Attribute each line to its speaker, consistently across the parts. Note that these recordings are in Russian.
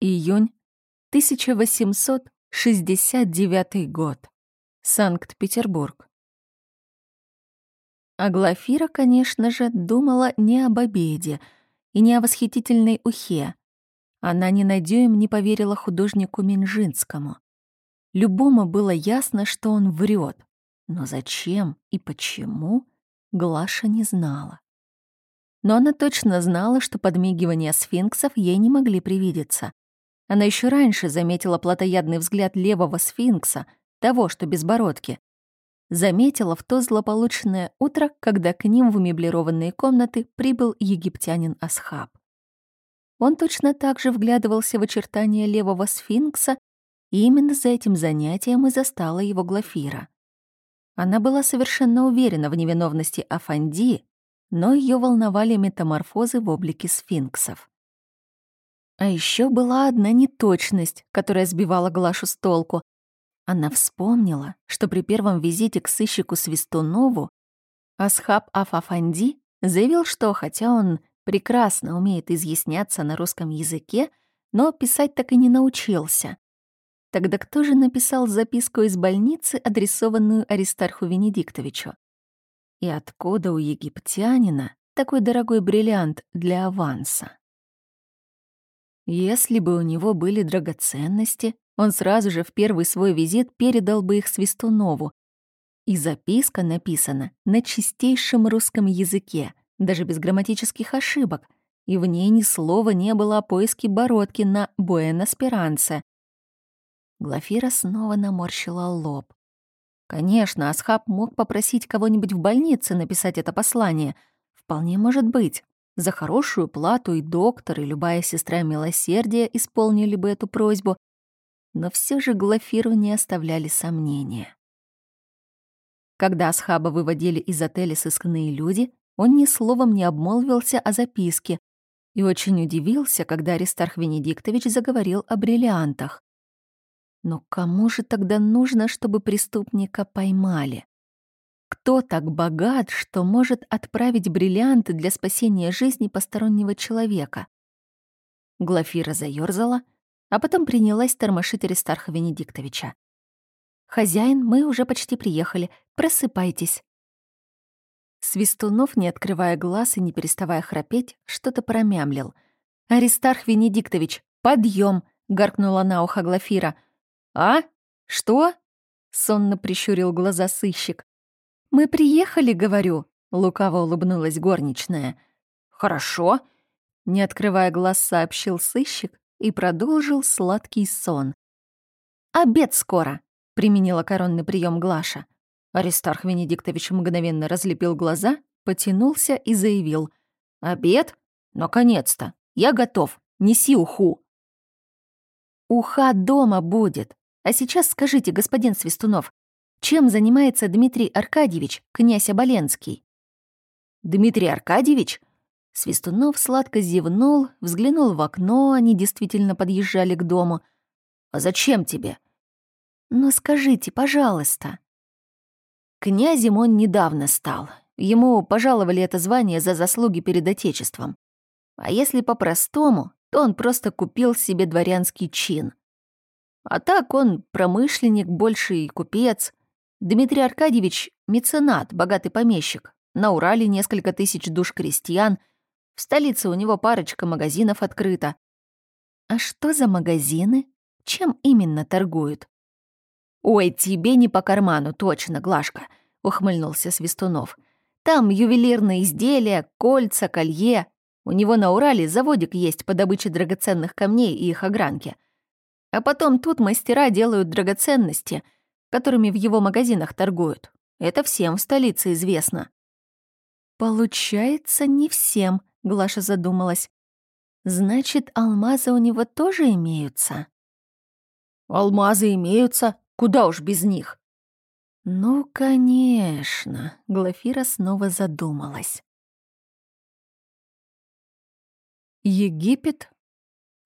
Speaker 1: Июнь 1869 год. Санкт-Петербург. А Глафира, конечно же, думала не об обеде и не о восхитительной ухе. Она ни на дюйм не поверила художнику Минжинскому. Любому было ясно, что он врет, но зачем и почему Глаша не знала. Но она точно знала, что подмигивания сфинксов ей не могли привидеться. Она еще раньше заметила плотоядный взгляд левого сфинкса, того, что без бородки. Заметила в то злополучное утро, когда к ним в меблированные комнаты прибыл египтянин Асхаб. Он точно так же вглядывался в очертания левого сфинкса, и именно за этим занятием и застала его Глафира. Она была совершенно уверена в невиновности Афанди, но ее волновали метаморфозы в облике сфинксов. А еще была одна неточность, которая сбивала Глашу с толку. Она вспомнила, что при первом визите к сыщику Свистунову Асхаб Афафанди заявил, что хотя он прекрасно умеет изъясняться на русском языке, но писать так и не научился. Тогда кто же написал записку из больницы, адресованную Аристарху Венедиктовичу? И откуда у египтянина такой дорогой бриллиант для аванса? Если бы у него были драгоценности, он сразу же в первый свой визит передал бы их Свистунову. И записка написана на чистейшем русском языке, даже без грамматических ошибок, и в ней ни слова не было о поиске бородки на Буэнос-Перанце. Глафира снова наморщила лоб. Конечно, Асхаб мог попросить кого-нибудь в больнице написать это послание. Вполне может быть. За хорошую плату и доктор, и любая сестра милосердия исполнили бы эту просьбу, но все же Глафиру не оставляли сомнения. Когда Асхаба выводили из отеля сыскные люди, он ни словом не обмолвился о записке и очень удивился, когда Аристарх Венедиктович заговорил о бриллиантах. Но кому же тогда нужно, чтобы преступника поймали? Кто так богат, что может отправить бриллианты для спасения жизни постороннего человека? Глафира заёрзала, а потом принялась тормошить Аристарха Венедиктовича. «Хозяин, мы уже почти приехали. Просыпайтесь». Свистунов, не открывая глаз и не переставая храпеть, что-то промямлил. «Аристарх Венедиктович, подъем! гаркнула на ухо Глафира. «А? Что?» — сонно прищурил глаза сыщик. «Мы приехали, говорю», — лукаво улыбнулась горничная. «Хорошо», — не открывая глаз, сообщил сыщик и продолжил сладкий сон. «Обед скоро», — применила коронный прием Глаша. Аристарх Венедиктович мгновенно разлепил глаза, потянулся и заявил. «Обед? Наконец-то! Я готов! Неси уху!» «Уха дома будет. А сейчас скажите, господин Свистунов, чем занимается Дмитрий Аркадьевич, князь Оболенский? Дмитрий Аркадьевич? Свистунов сладко зевнул, взглянул в окно, они действительно подъезжали к дому. А зачем тебе? Ну скажите, пожалуйста. Князем он недавно стал. Ему пожаловали это звание за заслуги перед Отечеством. А если по-простому, то он просто купил себе дворянский чин. А так он промышленник больше и купец. Дмитрий Аркадьевич — меценат, богатый помещик. На Урале несколько тысяч душ крестьян. В столице у него парочка магазинов открыта. А что за магазины? Чем именно торгуют? «Ой, тебе не по карману, точно, Глашка», — ухмыльнулся Свистунов. «Там ювелирные изделия, кольца, колье. У него на Урале заводик есть по добыче драгоценных камней и их огранки. А потом тут мастера делают драгоценности — которыми в его магазинах торгуют. Это всем в столице известно. Получается, не всем, Глаша задумалась. Значит, алмазы у него тоже имеются? Алмазы имеются, куда уж без них. Ну, конечно, Глафира снова задумалась. Египет,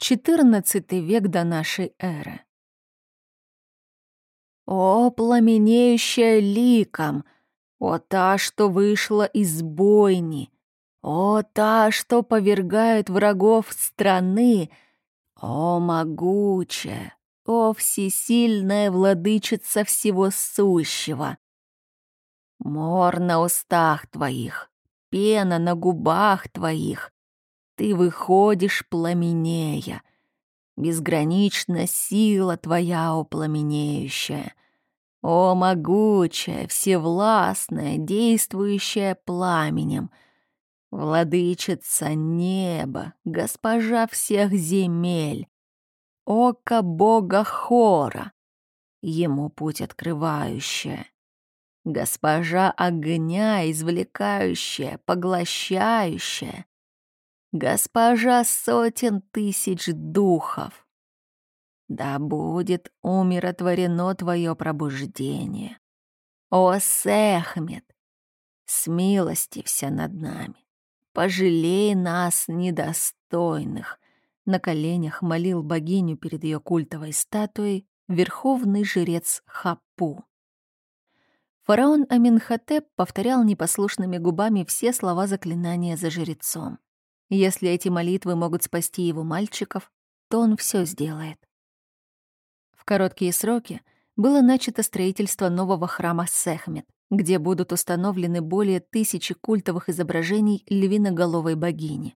Speaker 1: XIV век до нашей эры. О, пламенеющая ликом! О, та, что вышла из бойни! О, та, что повергает врагов страны! «О, могучая, о, всесильная владычица всего сущего! Мор на устах твоих, пена на губах твоих, ты выходишь пламенея, безгранична сила твоя, о пламенеющая!» О, могучая, всевластная, действующая пламенем, владычица неба, госпожа всех земель, око бога Хора, ему путь открывающая, госпожа огня, извлекающая, поглощающая, госпожа сотен тысяч духов, да будет умиротворено твое пробуждение. О, Сехмет, смилостився над нами, пожалей нас, недостойных. На коленях молил богиню перед ее культовой статуей верховный жрец Хапу. Фараон Аминхотеп повторял непослушными губами все слова заклинания за жрецом. Если эти молитвы могут спасти его мальчиков, то он все сделает. В короткие сроки было начато строительство нового храма Сехмет, где будут установлены более тысячи культовых изображений львиноголовой богини.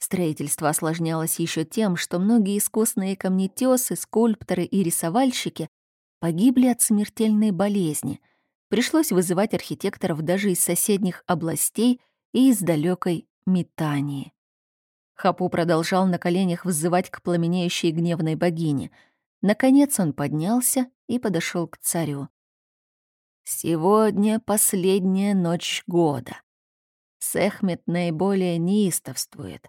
Speaker 1: Строительство осложнялось еще тем, что многие искусные камнетесы, скульпторы и рисовальщики погибли от смертельной болезни. Пришлось вызывать архитекторов даже из соседних областей и из далекой Метании. Хапу продолжал на коленях взывать к пламенеющей гневной богине — Наконец он поднялся и подошел к царю. «Сегодня последняя ночь года. Сехмет наиболее неистовствует.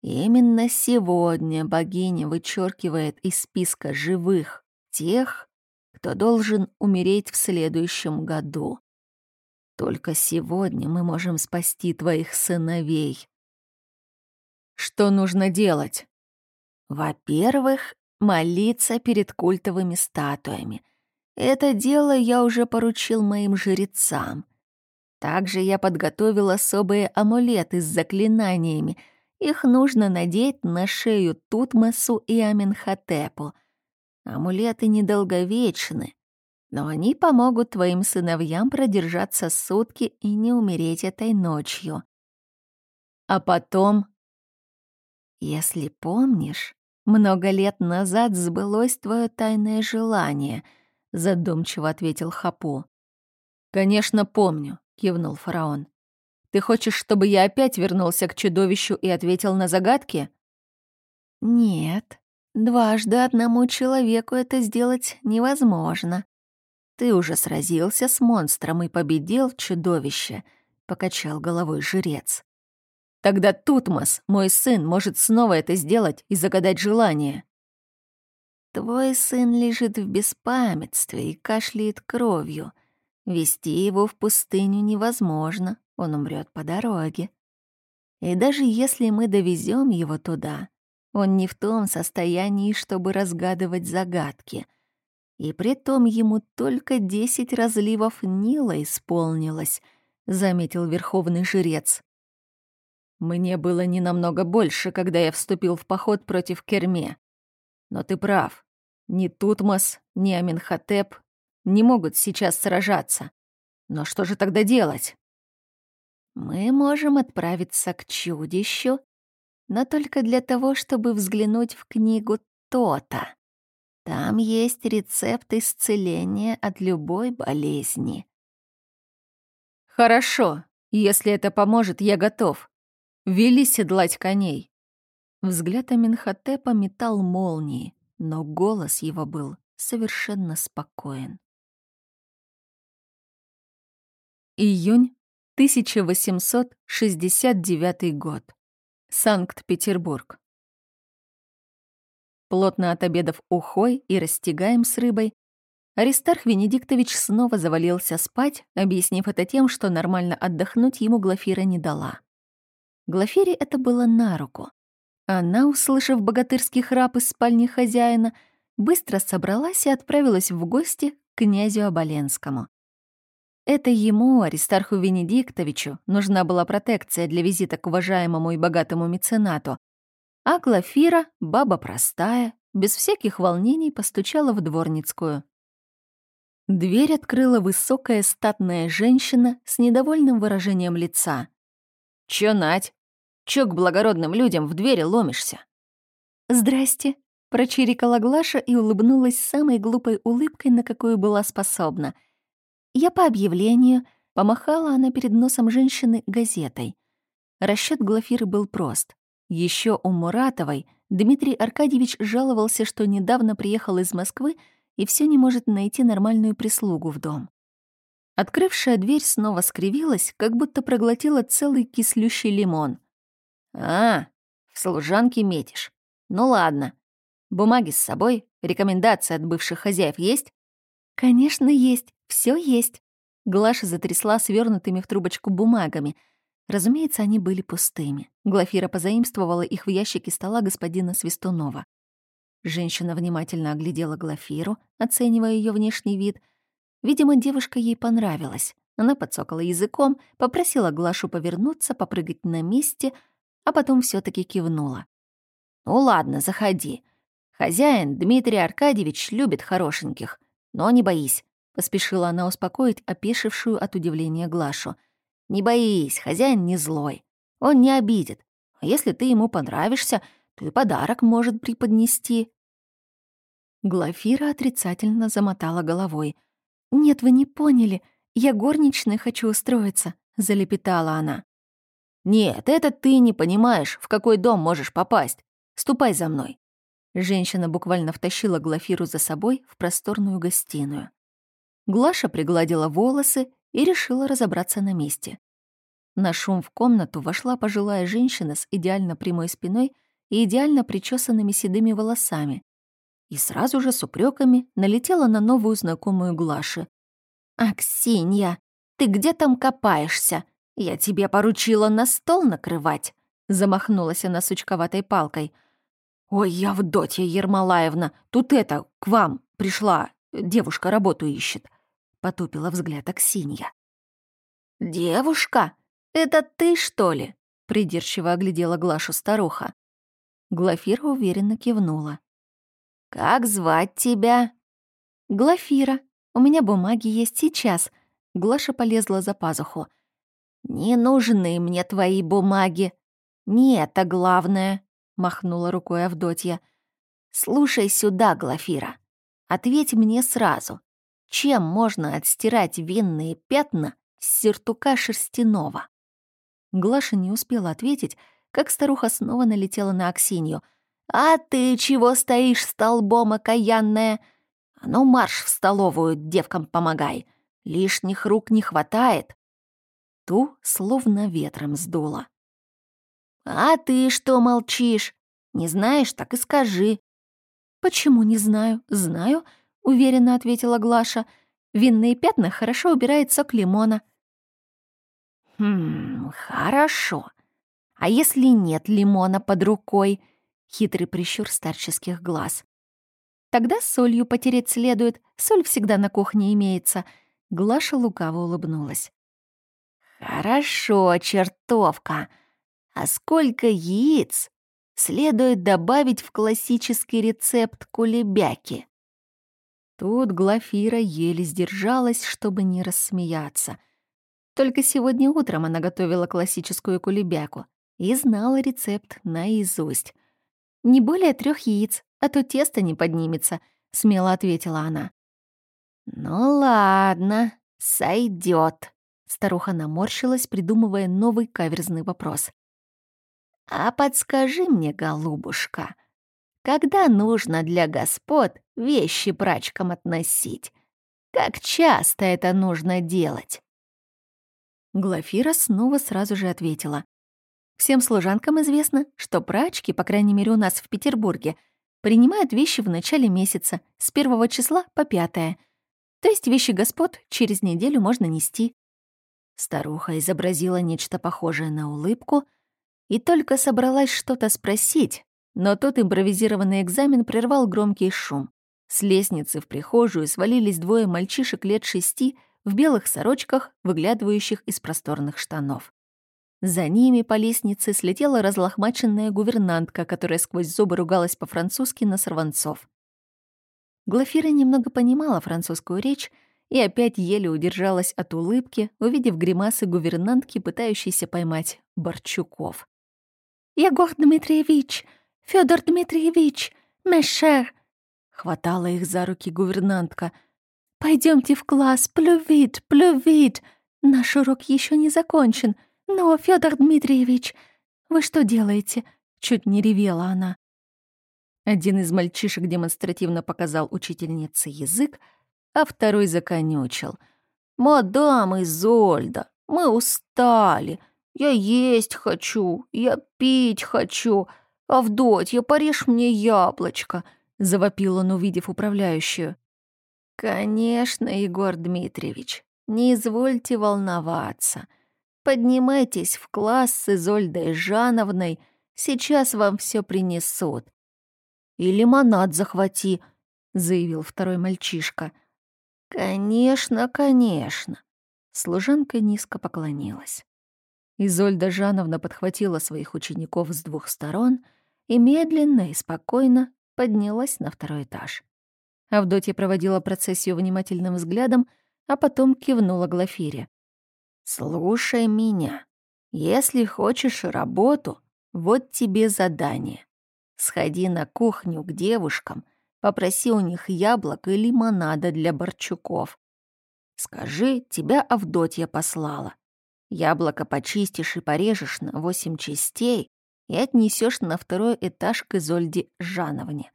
Speaker 1: Именно сегодня богиня вычеркивает из списка живых тех, кто должен умереть в следующем году. Только сегодня мы можем спасти твоих сыновей. Что нужно делать? Во-первых, молиться перед культовыми статуями. Это дело я уже поручил моим жрецам. Также я подготовил особые амулеты с заклинаниями. Их нужно надеть на шею Тутмосу и Аменхотепу. Амулеты недолговечны, но они помогут твоим сыновьям продержаться сутки и не умереть этой ночью. А потом... Если помнишь, много лет назад сбылось твое тайное желание, задумчиво ответил Хапу. Конечно, помню, кивнул фараон. Ты хочешь, чтобы я опять вернулся к чудовищу и ответил на загадки? Нет, дважды одному человеку это сделать невозможно. Ты уже сразился с монстром и победил чудовище, покачал головой жрец. Тогда Тутмос, мой сын, может снова это сделать и загадать желание. Твой сын лежит в беспамятстве и кашляет кровью. Вести его в пустыню невозможно, он умрет по дороге. И даже если мы довезем его туда, он не в том состоянии, чтобы разгадывать загадки. И притом ему только десять разливов Нила исполнилось, заметил верховный жрец. Мне было не намного больше, когда я вступил в поход против Керме. Но ты прав. Ни Тутмос, ни Аминхотеп не могут сейчас сражаться. Но что же тогда делать? Мы можем отправиться к чудищу, но только для того, чтобы взглянуть в книгу Тота. Там есть рецепт исцеления от любой болезни. Хорошо, если это поможет, я готов. Вели седлать коней. Взгляд Аминхотепа метал молнии, но голос его был совершенно спокоен. Июнь 1869 год. Санкт-Петербург. Плотно от обедов ухой и растягаем с рыбой, Аристарх Венедиктович снова завалился спать, объяснив это тем, что нормально отдохнуть ему Глафира не дала. Глафире это было на руку. Она, услышав богатырский храп из спальни хозяина, быстро собралась и отправилась в гости к князю Оболенскому. Это ему, Аристарху Венедиктовичу, нужна была протекция для визита к уважаемому и богатому меценату. А Глафира, баба простая, без всяких волнений постучала в дворницкую. Дверь открыла высокая статная женщина с недовольным выражением лица. «Чё, Надь? Чё к благородным людям в двери ломишься?» «Здрасте», — прочирикала Глаша и улыбнулась самой глупой улыбкой, на какую была способна. «Я по объявлению», — помахала она перед носом женщины газетой. Расчет Глафиры был прост. Еще у Муратовой Дмитрий Аркадьевич жаловался, что недавно приехал из Москвы и все не может найти нормальную прислугу в дом. Открывшая дверь снова скривилась, как будто проглотила целый кислющий лимон. «А, в служанке метишь. Ну ладно. Бумаги с собой? Рекомендации от бывших хозяев есть?» «Конечно, есть. Все есть». Глаша затрясла свернутыми в трубочку бумагами. Разумеется, они были пустыми. Глафира позаимствовала их в ящике стола господина Свистунова. Женщина внимательно оглядела Глафиру, оценивая ее внешний вид. Видимо, девушка ей понравилась. Она подсокала языком, попросила Глашу повернуться, попрыгать на месте, а потом все таки кивнула. «Ну ладно, заходи. Хозяин Дмитрий Аркадьевич любит хорошеньких. Но не боись», — поспешила она успокоить опешившую от удивления Глашу. «Не боись, хозяин не злой. Он не обидит. А если ты ему понравишься, то и подарок может преподнести». Глафира отрицательно замотала головой. «Нет, вы не поняли. Я горничной хочу устроиться», — залепетала она. «Нет, это ты не понимаешь, в какой дом можешь попасть. Ступай за мной». Женщина буквально втащила Глафиру за собой в просторную гостиную. Глаша пригладила волосы и решила разобраться на месте. На шум в комнату вошла пожилая женщина с идеально прямой спиной и идеально причесанными седыми волосами, и сразу же с упреками налетела на новую знакомую Глаши. «Аксинья, ты где там копаешься? Я тебе поручила на стол накрывать!» Замахнулась она сучковатой палкой. «Ой, я Авдотья Ермолаевна, тут это, к вам пришла, девушка работу ищет», — потупила взгляд Аксинья. «Девушка? Это ты, что ли?» — придирчиво оглядела Глашу старуха. Глафира уверенно кивнула. «Как звать тебя?» «Глафира. У меня бумаги есть сейчас». Глаша полезла за пазуху. «Не нужны мне твои бумаги. Не это главное», — махнула рукой Авдотья. «Слушай сюда, Глафира. Ответь мне сразу. Чем можно отстирать винные пятна с сертука шерстяного?» Глаша не успела ответить, как старуха снова налетела на Аксинью — «А ты чего стоишь столбом, окаянная? А ну, марш в столовую, девкам помогай. Лишних рук не хватает». Ту словно ветром сдуло. «А ты что молчишь? Не знаешь, так и скажи». «Почему не знаю? Знаю», — уверенно ответила Глаша. «Винные пятна хорошо убирает сок лимона». «Хм, хорошо. А если нет лимона под рукой?» Хитрый прищур старческих глаз. Тогда солью потереть следует, соль всегда на кухне имеется. Глаша лукаво улыбнулась. «Хорошо, чертовка. А сколько яиц следует добавить в классический рецепт кулебяки?» Тут Глафира еле сдержалась, чтобы не рассмеяться. Только сегодня утром она готовила классическую кулебяку и знала рецепт наизусть — «Не более трех яиц, а то тесто не поднимется», — смело ответила она. «Ну ладно, сойдет. Старуха наморщилась, придумывая новый каверзный вопрос. «А подскажи мне, голубушка, когда нужно для господ вещи прачкам относить? Как часто это нужно делать?» Глафира снова сразу же ответила. Всем служанкам известно, что прачки, по крайней мере у нас в Петербурге, принимают вещи в начале месяца, с первого числа по пятое. То есть вещи господ через неделю можно нести. Старуха изобразила нечто похожее на улыбку и только собралась что-то спросить, но тот импровизированный экзамен прервал громкий шум. С лестницы в прихожую свалились двое мальчишек лет шести в белых сорочках, выглядывающих из просторных штанов. За ними по лестнице слетела разлохмаченная гувернантка, которая сквозь зубы ругалась по-французски на сорванцов. Глафира немного понимала французскую речь и опять еле удержалась от улыбки, увидев гримасы гувернантки, пытающейся поймать Борчуков. «Егор Дмитриевич! Федор Дмитриевич! Мешер!» Хватала их за руки гувернантка. Пойдемте в класс, плювит, плювит! Наш урок еще не закончен. Но, Федор Дмитриевич, вы что делаете?» Чуть не ревела она. Один из мальчишек демонстративно показал учительнице язык, а второй законючил. «Мадам Изольда, мы устали. Я есть хочу, я пить хочу. Авдотья, порежь мне яблочко», — завопил он, увидев управляющую. «Конечно, Егор Дмитриевич, не извольте волноваться. Поднимайтесь в класс с Изольдой Жановной, сейчас вам все принесут». «И лимонад захвати», — заявил второй мальчишка. «Конечно, конечно». Служанка низко поклонилась. Изольда Жановна подхватила своих учеников с двух сторон и медленно и спокойно поднялась на второй этаж. Авдотья проводила процессию внимательным взглядом, а потом кивнула Глафире. «Слушай меня. Если хочешь работу, вот тебе задание. Сходи на кухню к девушкам, попроси у них яблок и лимонада для Борчуков. Скажи, тебя Авдотья послала. Яблоко почистишь и порежешь на восемь частей и отнесешь на второй этаж к Изольде Жановне.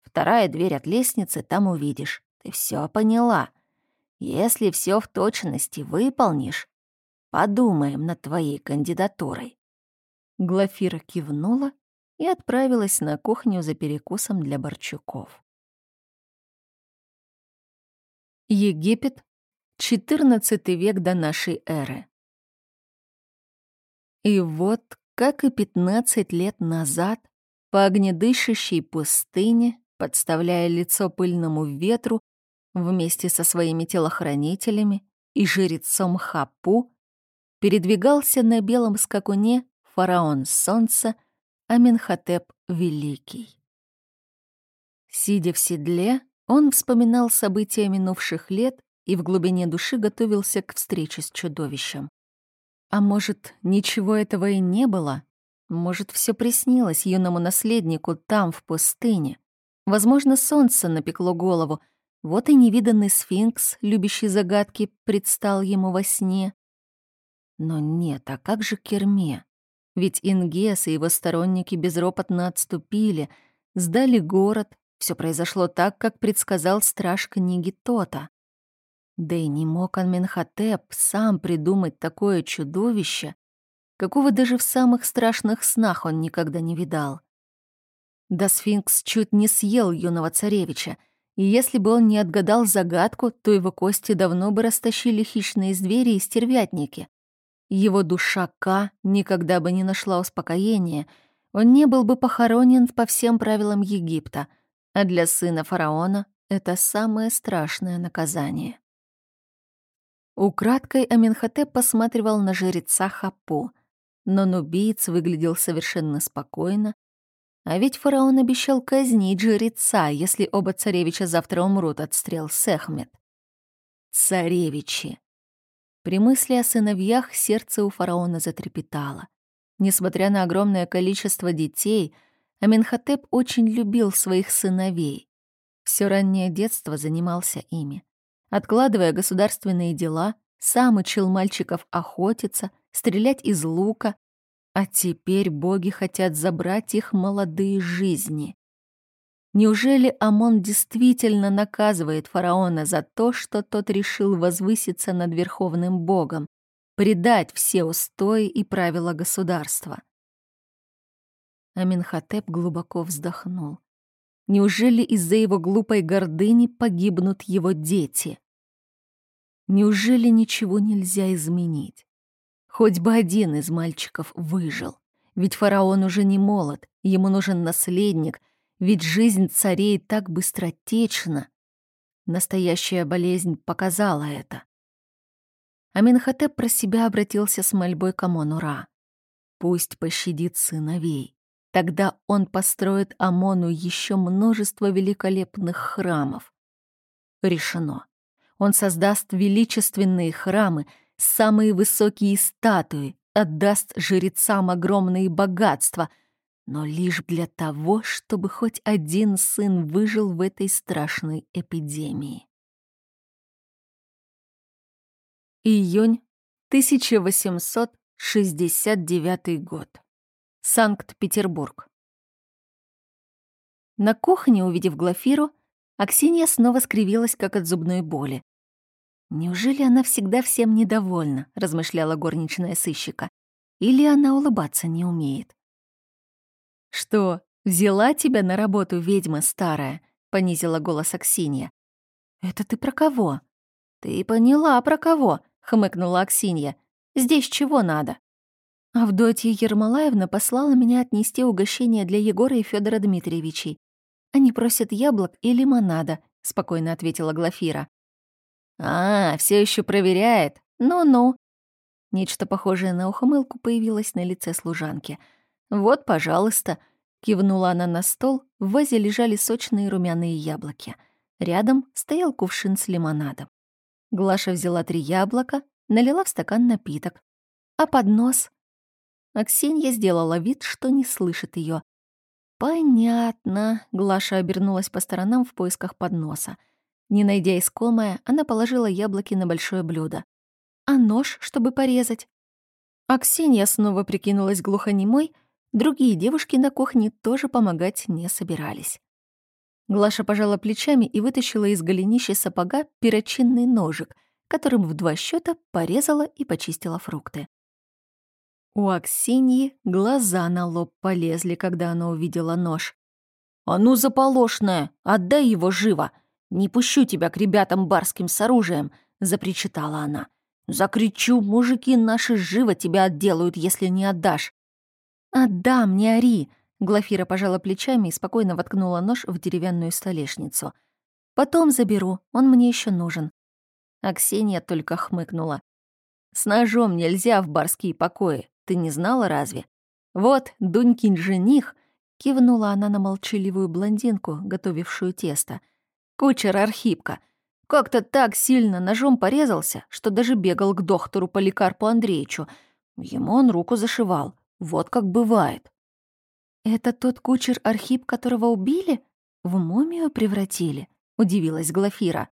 Speaker 1: Вторая дверь от лестницы, там увидишь. Ты все поняла. Если все в точности выполнишь, подумаем над твоей кандидатурой». Глафира кивнула и отправилась на кухню за перекусом для Борчуков. Египет, XIV век до нашей эры. И вот, как и 15 лет назад, по огнедышащей пустыне подставляя лицо пыльному ветру вместе со своими телохранителями и жрецом Хапу, передвигался на белом скакуне фараон солнца Аменхотеп Великий. Сидя в седле, он вспоминал события минувших лет и в глубине души готовился к встрече с чудовищем. А может, ничего этого и не было? Может, все приснилось юному наследнику там, в пустыне? Возможно, солнце напекло голову. Вот и невиданный сфинкс, любящий загадки, предстал ему во сне. Но нет, а как же Керме? Ведь Ингес и его сторонники безропотно отступили, сдали город. Все произошло так, как предсказал страж книги Тота. Да и не мог Анменхотеп сам придумать такое чудовище, какого даже в самых страшных снах он никогда не видал. Да сфинкс чуть не съел юного царевича, и если бы он не отгадал загадку, то его кости давно бы растащили хищные звери и стервятники. Его душа К никогда бы не нашла успокоения, он не был бы похоронен по всем правилам Египта, а для сына фараона это самое страшное наказание. Украдкой Аминхотеп посматривал на жреца Хапу, но нубиец выглядел совершенно спокойно а ведь фараон обещал казнить жреца, если оба царевича завтра умрут от стрел Сехмет. Царевичи. При мысли о сыновьях сердце у фараона затрепетало. Несмотря на огромное количество детей, Аменхотеп очень любил своих сыновей. Все раннее детство занимался ими. Откладывая государственные дела, сам учил мальчиков охотиться, стрелять из лука, а теперь боги хотят забрать их молодые жизни. Неужели Амон действительно наказывает фараона за то, что тот решил возвыситься над верховным богом, предать все устои и правила государства? Аминхотеп глубоко вздохнул. Неужели из-за его глупой гордыни погибнут его дети? Неужели ничего нельзя изменить? Хоть бы один из мальчиков выжил. Ведь фараон уже не молод, ему нужен наследник, ведь жизнь царей так быстротечна. Настоящая болезнь показала это. Аминхотеп про себя обратился с мольбой к Амону-Ра. «Пусть пощадит сыновей. Тогда он построит Амону еще множество великолепных храмов». Решено. Он создаст величественные храмы, самые высокие статуи, отдаст жрецам огромные богатства, но лишь для того, чтобы хоть один сын выжил в этой страшной эпидемии. Июнь 1869 год. Санкт-Петербург. На кухне, увидев Глафиру, Аксинья снова скривилась, как от зубной боли. «Неужели она всегда всем недовольна?» — размышляла горничная сыщика. «Или она улыбаться не умеет?» «Что, взяла тебя на работу ведьма старая?» — понизила голос Аксинья. «Это ты про кого?» «Ты поняла, про кого?» — хмыкнула Аксинья. «Здесь чего надо?» Авдотья Ермолаевна послала меня отнести угощение для Егора и Федора Дмитриевичей. Они просят яблок и лимонада», — спокойно ответила Глафира. «А, все еще проверяет? Ну-ну». Нечто похожее на ухмылку появилось на лице служанки. «Вот, пожалуйста», — кивнула она на стол, в вазе лежали сочные румяные яблоки. Рядом стоял кувшин с лимонадом. Глаша взяла три яблока, налила в стакан напиток. А поднос? Аксинья сделала вид, что не слышит ее. «Понятно», — Глаша обернулась по сторонам в поисках подноса. Не найдя искомое, она положила яблоки на большое блюдо. «А нож, чтобы порезать?» А Ксения снова прикинулась глухонемой, другие девушки на кухне тоже помогать не собирались. Глаша пожала плечами и вытащила из голенища сапога перочинный ножик, которым в два счета порезала и почистила фрукты. У Аксиньи глаза на лоб полезли, когда она увидела нож. «А ну, заполошная, отдай его живо! Не пущу тебя к ребятам барским с оружием!» — запричитала она. «Закричу, мужики наши живо тебя отделают, если не отдашь!» «Отдам, не ори!» — Глафира пожала плечами и спокойно воткнула нож в деревянную столешницу. «Потом заберу, он мне еще нужен». А Ксения только хмыкнула. «С ножом нельзя в барские покои. Ты не знала разве? Вот, Дунькин жених, кивнула она на молчаливую блондинку, готовившую тесто. Кучер Архипка. Как-то так сильно ножом порезался, что даже бегал к доктору Поликарпу Андреевичу. Ему он руку зашивал. Вот как бывает. «Это тот кучер Архип, которого убили? В мумию превратили?» — удивилась Глафира.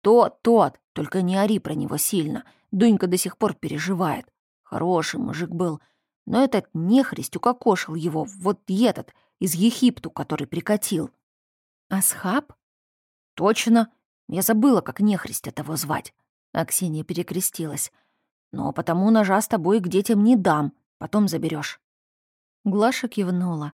Speaker 1: «Тот, тот, только не ори про него сильно. Дунька до сих пор переживает. Хороший мужик был. Но этот нехрист укокошил его, вот этот, из Египту, который прикатил. Асхаб? Точно. Я забыла, как нехрист этого звать. Аксинья перекрестилась. Но потому ножа с тобой к детям не дам. Потом заберешь. Глаша кивнула.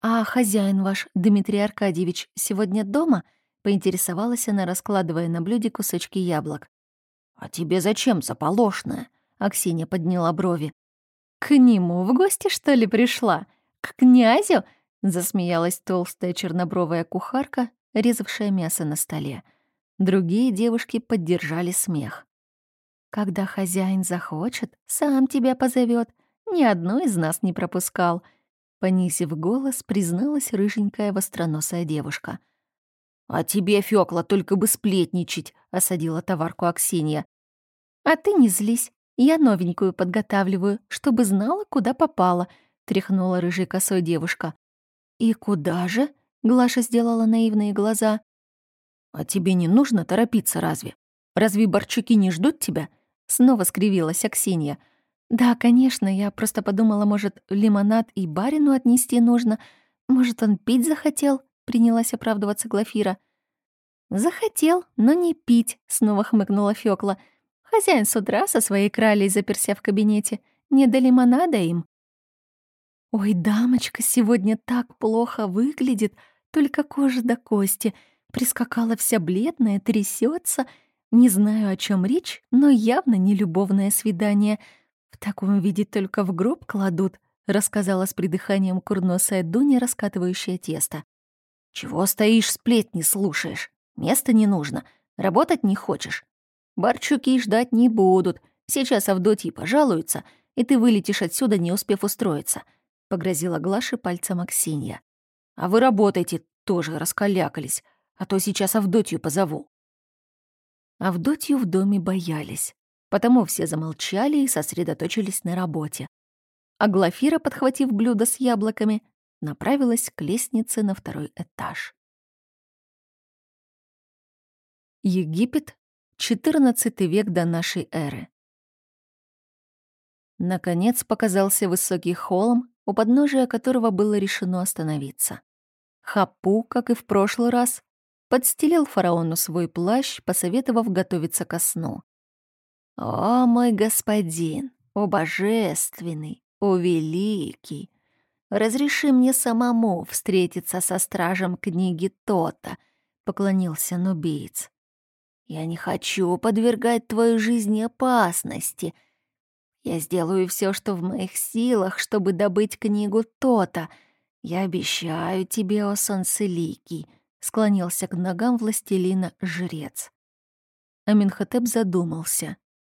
Speaker 1: «А хозяин ваш, Дмитрий Аркадьевич, сегодня дома?» — поинтересовалась она, раскладывая на блюде кусочки яблок. «А тебе зачем заполошная?» Аксинья подняла брови. «К нему в гости, что ли, пришла? К князю?» Засмеялась толстая чернобровая кухарка, резавшая мясо на столе. Другие девушки поддержали смех. «Когда хозяин захочет, сам тебя позовет. Ни одну из нас не пропускал», — понизив голос, призналась рыженькая востроносая девушка. «А тебе, Фёкла, только бы сплетничать», — осадила товарку Аксинья. «А ты не злись. Я новенькую подготавливаю, чтобы знала, куда попала», — тряхнула рыжей косой девушка. «И куда же?» — Глаша сделала наивные глаза. «А тебе не нужно торопиться разве? Разве борчуки не ждут тебя?» Снова скривилась Аксинья. «Да, конечно, я просто подумала, может, лимонад и барину отнести нужно. Может, он пить захотел?» — принялась оправдываться Глафира. «Захотел, но не пить», — снова хмыкнула Фёкла. Хозяин с утра со своей кралей заперся в кабинете. Не до лимонада им. «Ой, дамочка сегодня так плохо выглядит, только кожа до кости. Прискакала вся бледная, трясется. Не знаю, о чем речь, но явно не любовное свидание. В таком виде только в гроб кладут», — рассказала с придыханием курносая Дуня, раскатывающая тесто. «Чего стоишь, сплетни слушаешь? Места не нужно. Работать не хочешь. Барчуки ждать не будут. Сейчас Авдотьи пожалуются, и ты вылетишь отсюда, не успев устроиться», — погрозила Глаше пальцем Аксинья. «А вы работайте, тоже раскалякались, а то сейчас Авдотью позову». Авдотью в доме боялись, потому все замолчали и сосредоточились на работе. А Глафира, подхватив блюдо с яблоками, направилась к лестнице на второй этаж. Египет, XIV век до нашей эры. Наконец показался высокий холм, у подножия которого было решено остановиться. Хапу, как и в прошлый раз, подстелил фараону свой плащ, посоветовав готовиться ко сну. «О, мой господин, о божественный, о великий, разреши мне самому встретиться со стражем книги Тота», — поклонился нубиец. Я не хочу подвергать твою жизнь опасности. Я сделаю все, что в моих силах, чтобы добыть книгу То-то. Я обещаю тебе, о солнцеликий», — склонился к ногам властелина жрец. Аминхотеп задумался,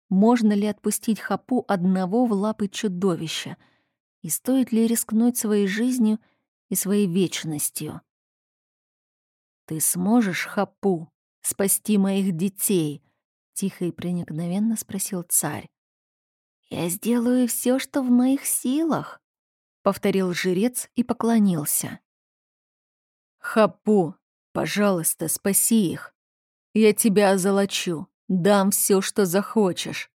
Speaker 1: можно ли отпустить Хапу одного в лапы чудовища, и стоит ли рискнуть своей жизнью и своей вечностью. «Ты сможешь, Хапу?» спасти моих детей?» — тихо и проникновенно спросил царь. «Я сделаю все, что в моих силах», — повторил жрец и поклонился. «Хапу, пожалуйста, спаси их. Я тебя озолочу, дам все, что захочешь.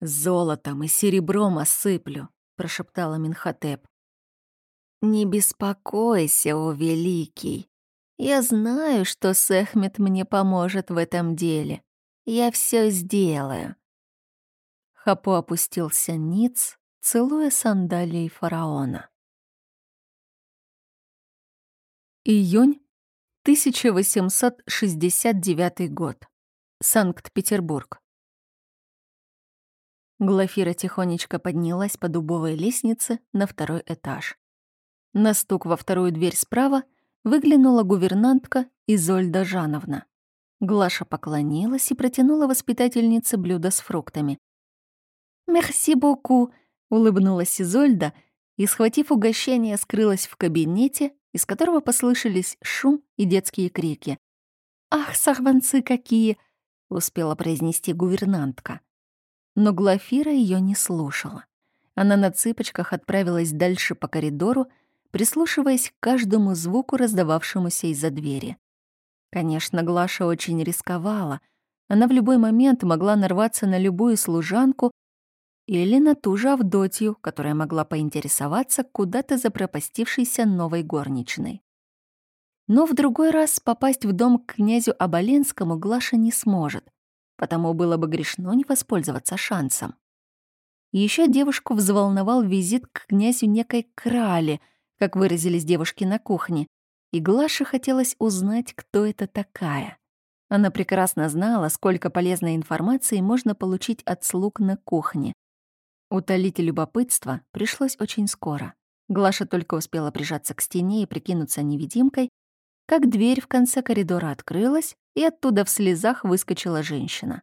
Speaker 1: Золотом и серебром осыплю», — прошептала Минхотеп. «Не беспокойся, о великий», я знаю, что Сехмет мне поможет в этом деле. Я все сделаю. Хапу опустился ниц, целуя сандалии фараона. Июнь 1869 год. Санкт-Петербург. Глафира тихонечко поднялась по дубовой лестнице на второй этаж. На стук во вторую дверь справа — выглянула гувернантка Изольда Жановна. Глаша поклонилась и протянула воспитательнице блюдо с фруктами. «Мерси боку», — улыбнулась Изольда и, схватив угощение, скрылась в кабинете, из которого послышались шум и детские крики. «Ах, сорванцы какие!» — успела произнести гувернантка. Но Глафира ее не слушала. Она на цыпочках отправилась дальше по коридору, прислушиваясь к каждому звуку, раздававшемуся из-за двери. Конечно, Глаша очень рисковала. Она в любой момент могла нарваться на любую служанку или на ту же Авдотью, которая могла поинтересоваться куда-то запропастившейся новой горничной. Но в другой раз попасть в дом к князю Оболенскому Глаша не сможет, потому было бы грешно не воспользоваться шансом. Еще девушку взволновал визит к князю некой Крали — как выразились девушки на кухне, и Глаше хотелось узнать, кто это такая. Она прекрасно знала, сколько полезной информации можно получить от слуг на кухне. Утолить любопытство пришлось очень скоро. Глаша только успела прижаться к стене и прикинуться невидимкой, как дверь в конце коридора открылась, и оттуда в слезах выскочила женщина.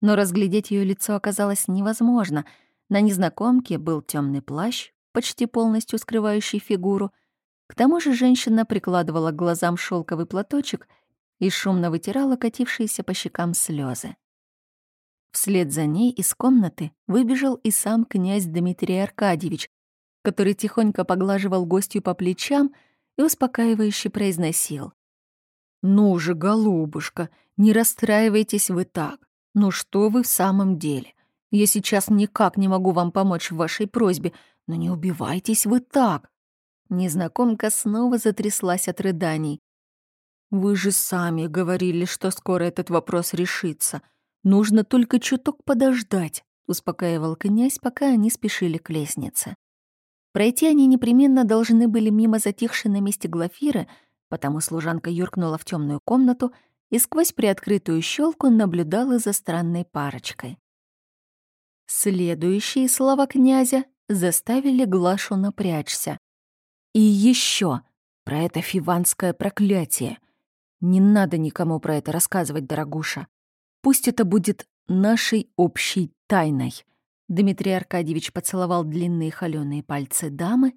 Speaker 1: Но разглядеть ее лицо оказалось невозможно. На незнакомке был темный плащ, почти полностью скрывающий фигуру. К тому же женщина прикладывала к глазам шелковый платочек и шумно вытирала катившиеся по щекам слезы. Вслед за ней из комнаты выбежал и сам князь Дмитрий Аркадьевич, который тихонько поглаживал гостью по плечам и успокаивающе произносил. «Ну же, голубушка, не расстраивайтесь вы так. Ну что вы в самом деле? Я сейчас никак не могу вам помочь в вашей просьбе, но не убивайтесь вы так!» Незнакомка снова затряслась от рыданий. «Вы же сами говорили, что скоро этот вопрос решится. Нужно только чуток подождать», — успокаивал князь, пока они спешили к лестнице. Пройти они непременно должны были мимо затихшей на месте Глафиры, потому служанка юркнула в темную комнату и сквозь приоткрытую щелку наблюдала за странной парочкой. Следующие слова князя заставили Глашу напрячься. И еще про это фиванское проклятие. Не надо никому про это рассказывать, дорогуша. Пусть это будет нашей общей тайной. Дмитрий Аркадьевич поцеловал длинные холёные пальцы дамы,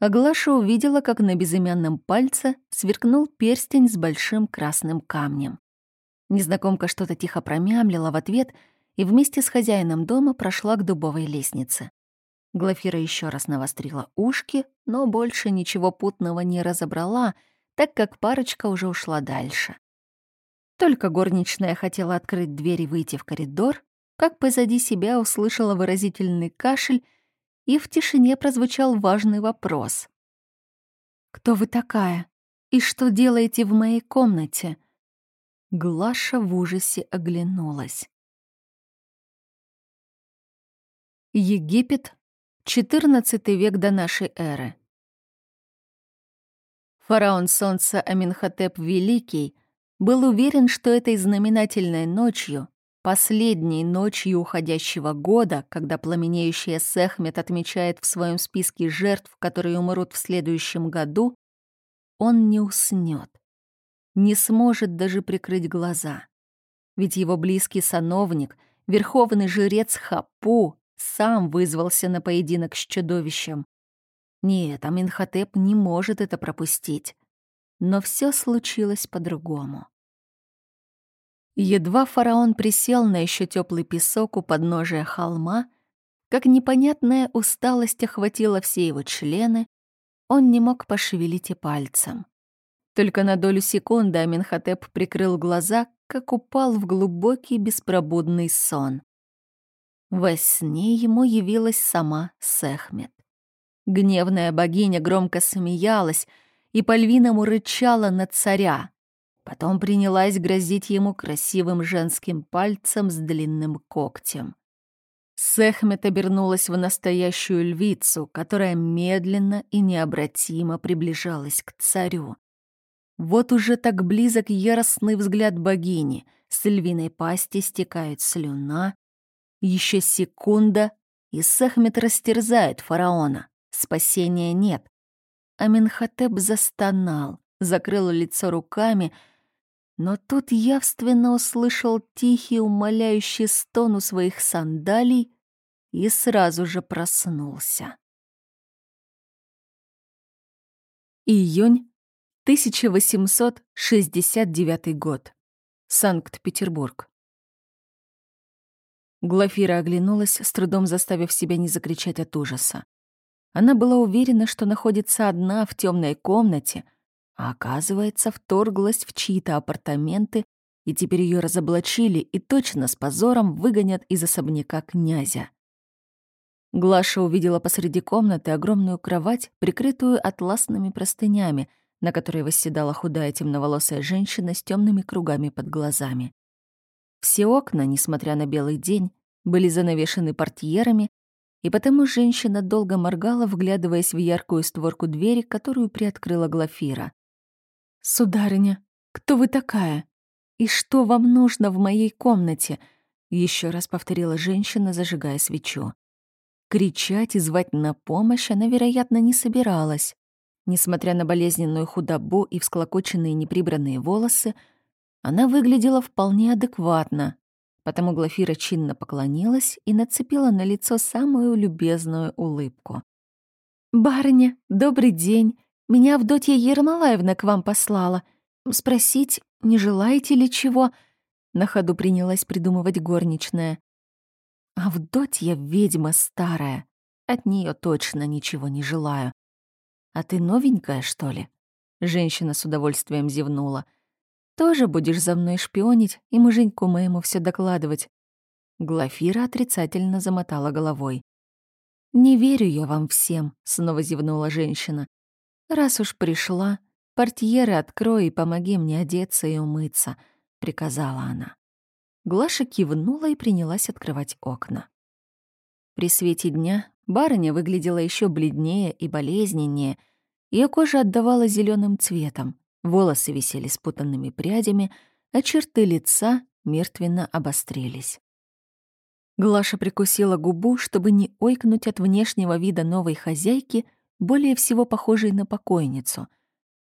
Speaker 1: а Глаша увидела, как на безымянном пальце сверкнул перстень с большим красным камнем. Незнакомка что-то тихо промямлила в ответ и вместе с хозяином дома прошла к дубовой лестнице. Глафира еще раз навострила ушки, но больше ничего путного не разобрала, так как парочка уже ушла дальше. Только горничная хотела открыть дверь и выйти в коридор, как позади себя услышала выразительный кашель, и в тишине прозвучал важный вопрос. «Кто вы такая? И что делаете в моей комнате?» Глаша в ужасе оглянулась. Египет, XIV век до нашей эры. Фараон Солнца Аминхотеп Великий был уверен, что этой знаменательной ночью, последней ночью уходящего года, когда пламенеющая Сехмет отмечает в своем списке жертв, которые умрут в следующем году, он не уснет, не сможет даже прикрыть глаза. Ведь его близкий сановник, верховный жрец Хапу, сам вызвался на поединок с чудовищем. Нет, Аминхотеп не может это пропустить. Но все случилось по-другому. Едва фараон присел на еще теплый песок у подножия холма, как непонятная усталость охватила все его члены, он не мог пошевелить и пальцем. Только на долю секунды Аминхотеп прикрыл глаза, как упал в глубокий беспробудный сон. Во сне ему явилась сама Сехмет. Гневная богиня громко смеялась и по-львиному рычала на царя. Потом принялась грозить ему красивым женским пальцем с длинным когтем. Сехмет обернулась в настоящую львицу, которая медленно и необратимо приближалась к царю. Вот уже так близок яростный взгляд богини, с львиной пасти стекает слюна. Еще секунда, и Сехмет растерзает фараона. Спасения нет. Аминхотеп застонал, закрыл лицо руками, но тут явственно услышал тихий умоляющий стон у своих сандалий и сразу же проснулся. Июнь 1869 год. Санкт-Петербург. Глафира оглянулась, с трудом заставив себя не закричать от ужаса. Она была уверена, что находится одна в темной комнате, а оказывается, вторглась в чьи-то апартаменты, и теперь ее разоблачили и точно с позором выгонят из особняка князя. Глаша увидела посреди комнаты огромную кровать, прикрытую атласными простынями, на которой восседала худая темноволосая женщина с темными кругами под глазами. Все окна, несмотря на белый день, были занавешены портьерами, и потому женщина долго моргала, вглядываясь в яркую створку двери, которую приоткрыла Глафира. «Сударыня, кто вы такая? И что вам нужно в моей комнате?» Еще раз повторила женщина, зажигая свечу. Кричать и звать на помощь она, вероятно, не собиралась. Несмотря на болезненную худобу и всклокоченные неприбранные волосы, она выглядела вполне адекватно, Потому Глафира чинно поклонилась и нацепила на лицо самую любезную улыбку. «Барыня, добрый день. Меня Авдотья Ермолаевна к вам послала. Спросить, не желаете ли чего?» На ходу принялась придумывать горничная. «Авдотья — ведьма старая. От нее точно ничего не желаю. А ты новенькая, что ли?» Женщина с удовольствием зевнула. Тоже будешь за мной шпионить и муженьку моему все докладывать?» Глафира отрицательно замотала головой. «Не верю я вам всем», — снова зевнула женщина. «Раз уж пришла, портьеры открой и помоги мне одеться и умыться», — приказала она. Глаша кивнула и принялась открывать окна. При свете дня барыня выглядела еще бледнее и болезненнее, ее кожа отдавала зеленым цветом. Волосы висели спутанными прядями, а черты лица мертвенно обострились. Глаша прикусила губу, чтобы не ойкнуть от внешнего вида новой хозяйки, более всего похожей на покойницу.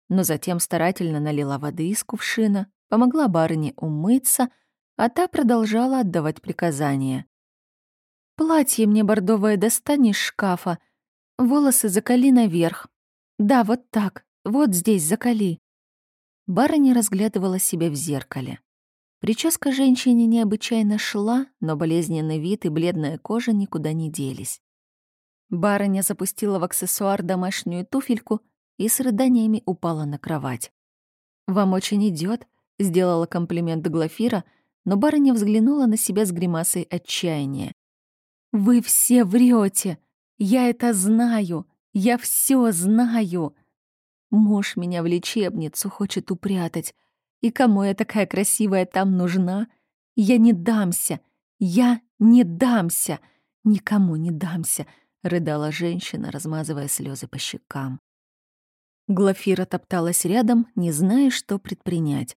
Speaker 1: Но затем старательно налила воды из кувшина, помогла барыне умыться, а та продолжала отдавать приказания. «Платье мне бордовое достань из шкафа, волосы закали наверх. Да, вот так, вот здесь закали». Барыня разглядывала себя в зеркале. Прическа женщине необычайно шла, но болезненный вид и бледная кожа никуда не делись. Барыня запустила в аксессуар домашнюю туфельку и с рыданиями упала на кровать. «Вам очень идет, сделала комплимент Глафира, но барыня взглянула на себя с гримасой отчаяния. «Вы все врете! Я это знаю! Я все знаю! Муж меня в лечебницу хочет упрятать. И кому я такая красивая там нужна? Я не дамся! Я не дамся! Никому не дамся!» — рыдала женщина, размазывая слезы по щекам. Глафира топталась рядом, не зная, что предпринять.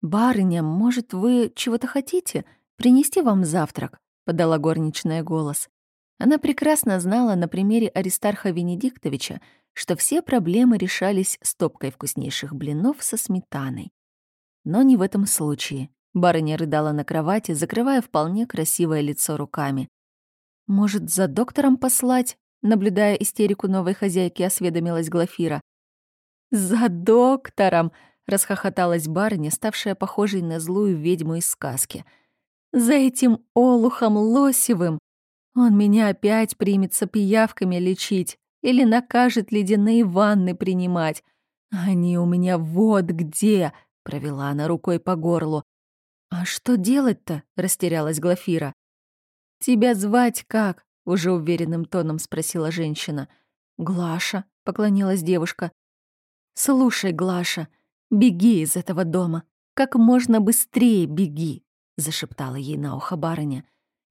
Speaker 1: «Барыня, может, вы чего-то хотите? Принести вам завтрак?» — подала горничная голос. Она прекрасно знала на примере Аристарха Венедиктовича, что все проблемы решались стопкой вкуснейших блинов со сметаной. Но не в этом случае. Барыня рыдала на кровати, закрывая вполне красивое лицо руками. «Может, за доктором послать?» Наблюдая истерику новой хозяйки, осведомилась Глафира. «За доктором!» — расхохоталась барыня, ставшая похожей на злую ведьму из сказки. «За этим олухом Лосевым! Он меня опять примется пиявками лечить или накажет ледяные ванны принимать. Они у меня вот где!» — провела она рукой по горлу. «А что делать-то?» — растерялась Глафира. «Тебя звать как?» — уже уверенным тоном спросила женщина. «Глаша», — поклонилась девушка. «Слушай, Глаша, беги из этого дома. Как можно быстрее беги», — зашептала ей на ухо барыня.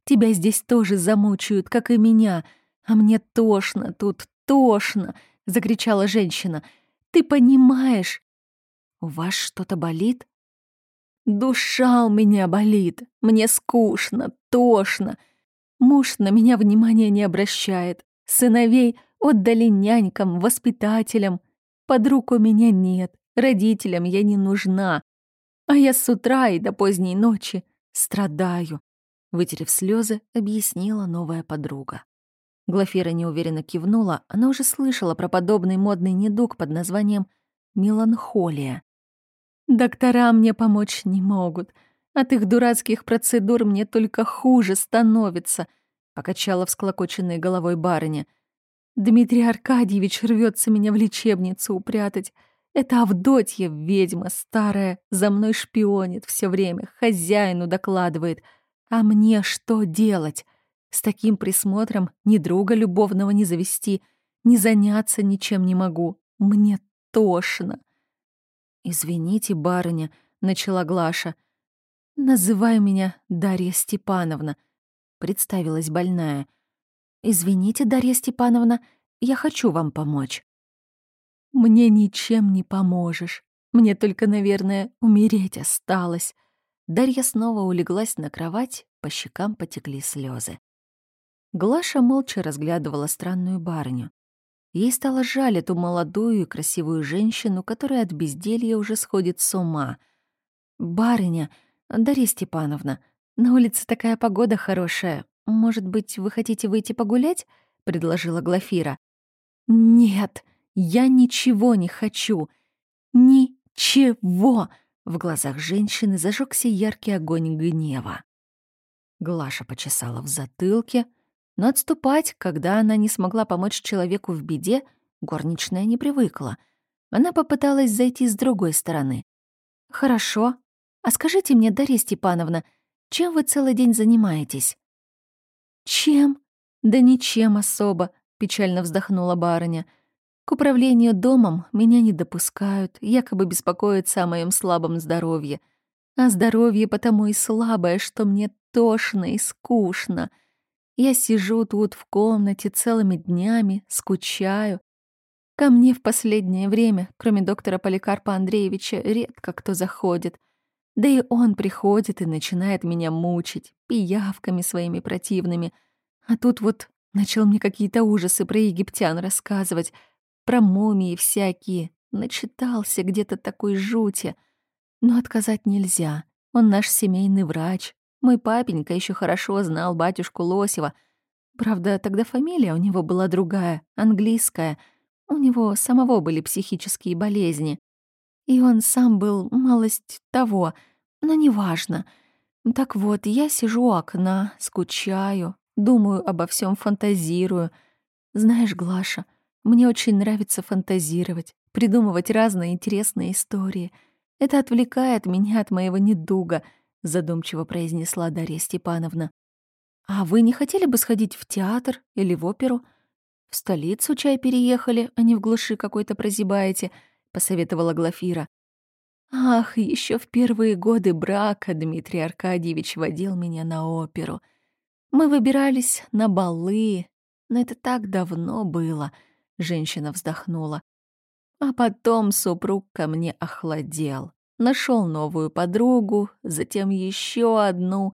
Speaker 1: «Тебя здесь тоже замучают, как и меня. А мне тошно тут, тошно», — закричала женщина. «Ты понимаешь?» «У вас что-то болит?» «Душа у меня болит. Мне скучно, тошно. Муж на меня внимания не обращает. Сыновей отдали нянькам, воспитателям. Подруг у меня нет, родителям я не нужна. А я с утра и до поздней ночи страдаю. Вытерев слезы, объяснила новая подруга. Глафира неуверенно кивнула, она уже слышала про подобный модный недуг под названием меланхолия. «Доктора мне помочь не могут. От их дурацких процедур мне только хуже становится», — покачала всклокоченной головой барыня — Дмитрий Аркадьевич рвется меня в лечебницу упрятать. Это Авдотья, ведьма старая, за мной шпионит все время, хозяину докладывает. А мне что делать? С таким присмотром ни друга любовного не завести, ни заняться ничем не могу. Мне тошно. «Извините, барыня», — начала Глаша. «Называй меня Дарья Степановна», — представилась больная — «Извините, Дарья Степановна, я хочу вам помочь». «Мне ничем не поможешь. Мне только, наверное, умереть осталось». Дарья снова улеглась на кровать, по щекам потекли слезы. Глаша молча разглядывала странную барыню. Ей стало жаль эту молодую и красивую женщину, которая от безделья уже сходит с ума. «Барыня, Дарья Степановна, на улице такая погода хорошая. «Может быть, вы хотите выйти погулять?» — предложила Глафира. «Нет, я ничего не хочу. Ничего!» В глазах женщины зажегся яркий огонь гнева. Глаша почесала в затылке, но отступать, когда она не смогла помочь человеку в беде, горничная не привыкла. Она попыталась зайти с другой стороны. «Хорошо. А скажите мне, Дарья Степановна, чем вы целый день занимаетесь?» «Чем?» «Да ничем особо», — печально вздохнула барыня. «К управлению домом меня не допускают, якобы беспокоятся о моем слабом здоровье. А здоровье потому и слабое, что мне тошно и скучно. Я сижу тут в комнате целыми днями, скучаю. Ко мне в последнее время, кроме доктора Поликарпа Андреевича, редко кто заходит. Да и он приходит и начинает меня мучить пиявками своими противными. А тут вот начал мне какие-то ужасы про египтян рассказывать, про мумии всякие. Начитался где-то такой жути. Но отказать нельзя. Он наш семейный врач. Мой папенька еще хорошо знал батюшку Лосева. Правда, тогда фамилия у него была другая, английская. У него самого были психические болезни. И он сам был малость того, но неважно. Так вот, я сижу у окна, скучаю, думаю обо всем, фантазирую. Знаешь, Глаша, мне очень нравится фантазировать, придумывать разные интересные истории. Это отвлекает меня от моего недуга, задумчиво произнесла Дарья Степановна. А вы не хотели бы сходить в театр или в оперу? В столицу чай переехали, а не в глуши какой-то прозябаете, посоветовала Глафира. Ах, еще в первые годы брака Дмитрий Аркадьевич водил меня на оперу. Мы выбирались на балы, но это так давно было, женщина вздохнула. А потом супруг ко мне охладел. Нашел новую подругу, затем еще одну.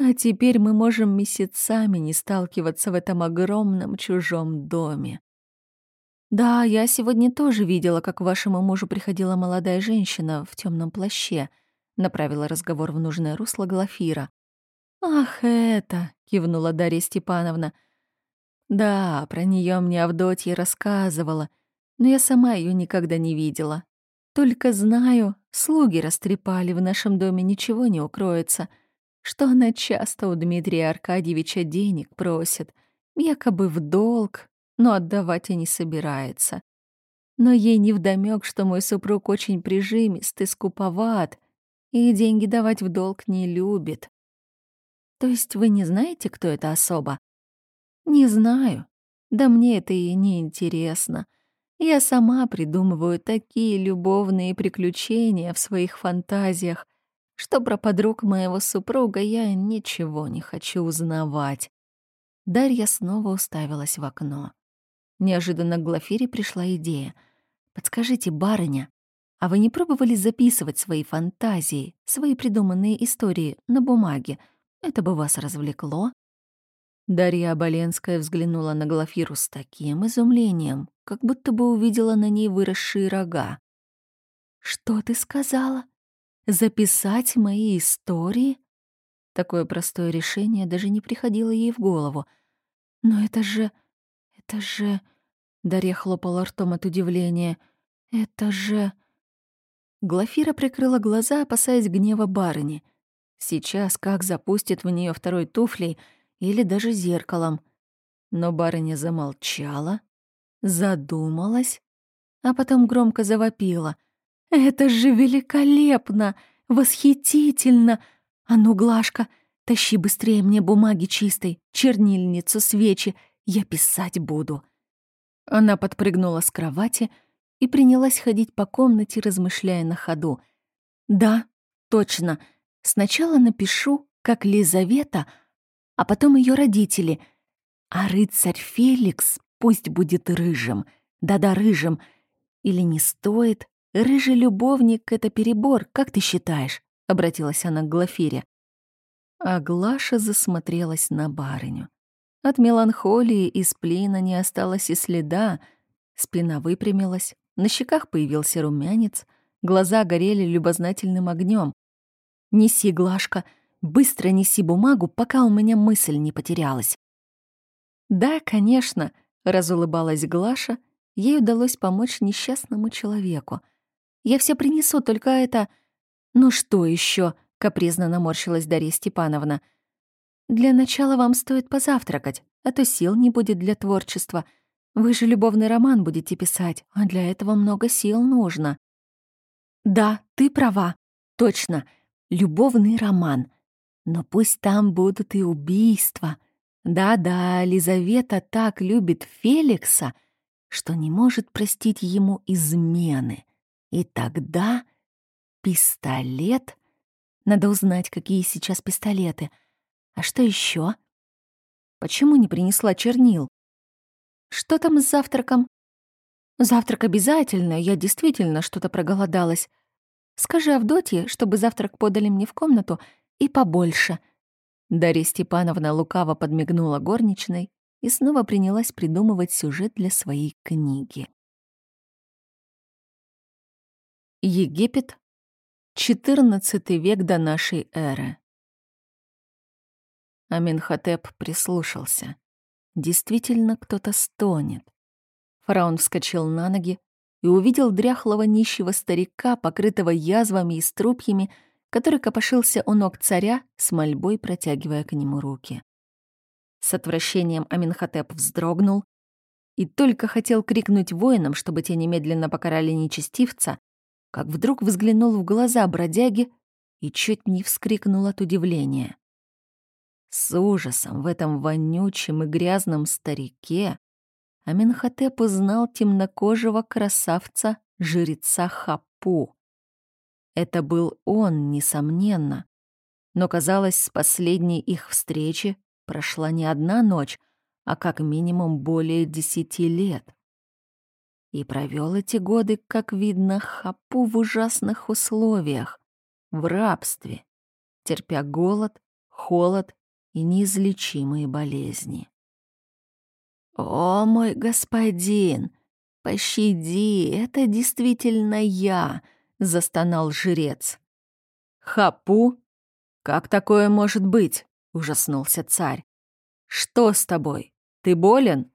Speaker 1: А теперь мы можем месяцами не сталкиваться в этом огромном чужом доме. «Да, я сегодня тоже видела, как к вашему мужу приходила молодая женщина в темном плаще», — направила разговор в нужное русло Глафира. «Ах, это!» — кивнула Дарья Степановна. «Да, про нее мне Авдотья рассказывала, но я сама ее никогда не видела. Только знаю, слуги растрепали, в нашем доме ничего не укроется, что она часто у Дмитрия Аркадьевича денег просит, якобы в долг, но отдавать и не собирается. Но ей невдомёк, что мой супруг очень прижимист и скуповат, и деньги давать в долг не любит. То есть вы не знаете, кто это особа? Не знаю. Да мне это и не интересно. Я сама придумываю такие любовные приключения в своих фантазиях, что про подруг моего супруга я ничего не хочу узнавать. Дарья снова уставилась в окно. Неожиданно к Глафире пришла идея. «Подскажите, барыня, а вы не пробовали записывать свои фантазии, свои придуманные истории на бумаге? Это бы вас развлекло?» Дарья Оболенская взглянула на Глафиру с таким изумлением, как будто бы увидела на ней выросшие рога. «Что ты сказала? Записать мои истории?» Такое простое решение даже не приходило ей в голову. «Но это же... «Это же...» — Дарья хлопала ртом от удивления. «Это же...» Глафира прикрыла глаза, опасаясь гнева барыни. Сейчас как запустит в нее второй туфлей или даже зеркалом. Но барыня замолчала, задумалась, а потом громко завопила. «Это же великолепно! Восхитительно! А ну, Глашка, тащи быстрее мне бумаги чистой, чернильницу, свечи я писать буду». Она подпрыгнула с кровати и принялась ходить по комнате, размышляя на ходу. «Да, точно. Сначала напишу, как Лизавета, а потом ее родители. А рыцарь Феликс пусть будет рыжим. Да-да, рыжим. Или не стоит? Рыжий любовник — это перебор, как ты считаешь?» — обратилась она к Глафире. А Глаша засмотрелась на барыню. От меланхолии и сплина не осталось и следа. Спина выпрямилась, на щеках появился румянец, глаза горели любознательным огнем. «Неси, Глашка, быстро неси бумагу, пока у меня мысль не потерялась». «Да, конечно», — разулыбалась Глаша, ей удалось помочь несчастному человеку. «Я все принесу, только это...» «Ну что еще? капризно наморщилась Дарья Степановна — для начала вам стоит позавтракать, а то сил не будет для творчества. Вы же любовный роман будете писать, а для этого много сил нужно. Да, ты права. Точно. Любовный роман. Но пусть там будут и убийства. Да-да, Лизавета так любит Феликса, что не может простить ему измены. И тогда пистолет... Надо узнать, какие сейчас пистолеты — а что еще? Почему не принесла чернил? Что там с завтраком? Завтрак обязательно, я действительно что-то проголодалась. Скажи Авдотье, чтобы завтрак подали мне в комнату и побольше. Дарья Степановна лукаво подмигнула горничной и снова принялась придумывать сюжет для своей книги. Египет, 14 век до нашей эры. Аминхотеп прислушался. Действительно, кто-то стонет. Фараон вскочил на ноги и увидел дряхлого нищего старика, покрытого язвами и струпьями, который копошился у ног царя, с мольбой протягивая к нему руки. С отвращением Аминхотеп вздрогнул и только хотел крикнуть воинам, чтобы те немедленно покарали нечестивца, как вдруг взглянул в глаза бродяги и чуть не вскрикнул от удивления. С ужасом в этом вонючем и грязном старике Аминхотеп узнал темнокожего красавца-жреца Хапу. Это был он, несомненно. Но, казалось, с последней их встречи прошла не одна ночь, а как минимум более десяти лет. И провел эти годы, как видно, Хапу в ужасных условиях, в рабстве, терпя голод, холод и неизлечимые болезни. «О, мой господин, пощади, это действительно я!» — застонал жрец. «Хапу? Как такое может быть?» — ужаснулся царь. «Что с тобой? Ты болен?»